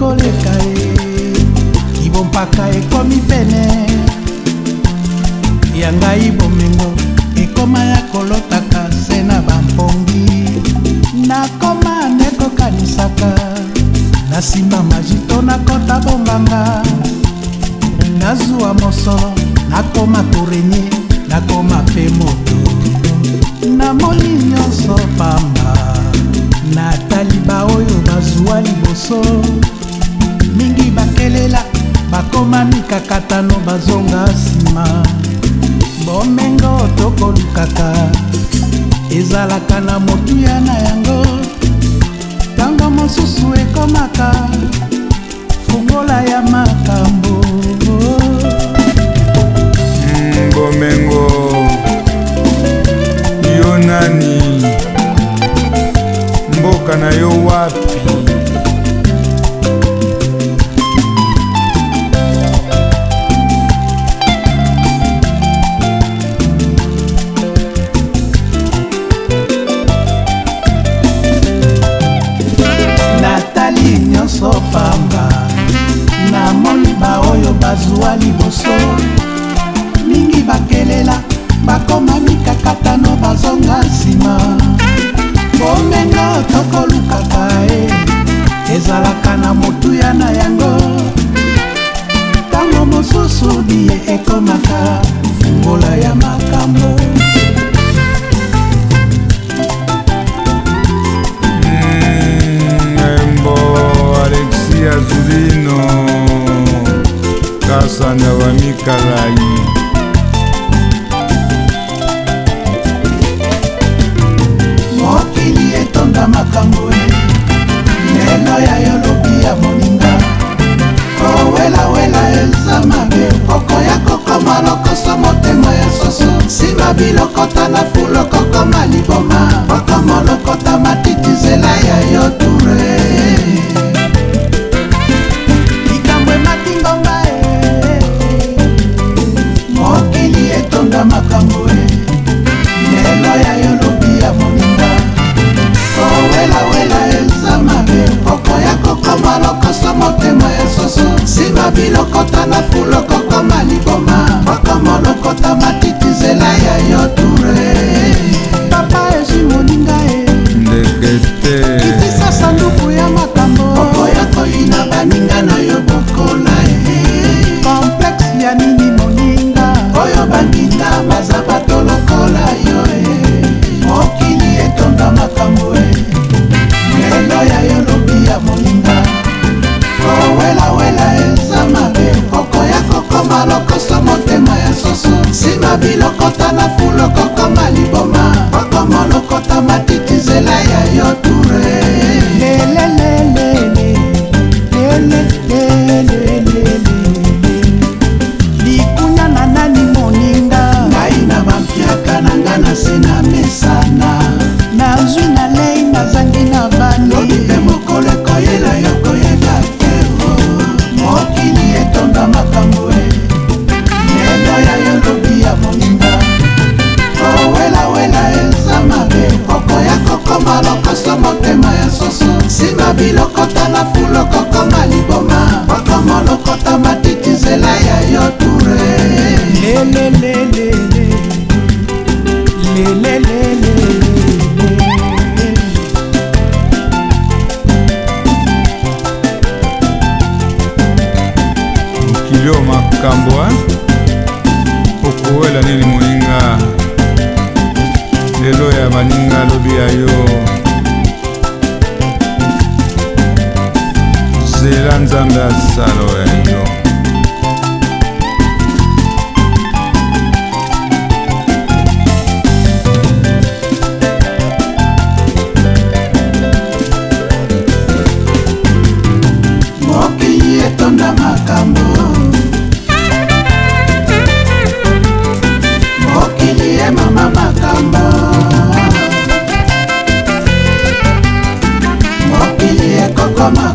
koleka ye ibompaka ekomi pene ya ngai bomengo ekoma ya kolotaka se na bampongi nakoma nekokanisaka na nsima majito nakota bonganga nazwa mosolo nakoma korenye nakoma mpe moto namoni nyonso pamba natali baoyo bazwa liboso bakomani kakatano bazonga nsima bomengo tokolukaka ezalaka na motuya na yango ntango mosusu ekomaka fungola ya maka mino kasana wamikalai mokili etonda makambo e lelo ya yolobi ya moninga kowelawela eza mabe kokoya kokoma lokoso motema ya soso nsima bilokota na fulo kokoma liboma kokomolokota matiti nzela ya yo ture anita maza namesana nazwi na lei nazangi na vanilobite mokolo ekoyela yo koyela teo mokili etonga makambo e lelo ya yo lobi ya moninga owelawela eza mabe kokoya kokoma lokoso motema ya soso nsima biloko tala fulo kokoma liboma kokomo lokota matiti nzela ya yo ture lelelele makambwa okuwela nini moninga lelo ya baninga lobi ya yo zela nzambe asalo ya yo etonda makambo kama